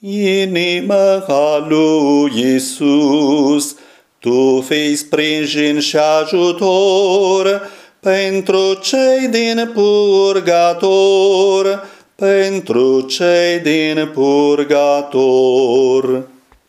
Inima a lui Iisus, tu fii sprijin și ajutor pentru cei din purgator, pentru cei din purgator.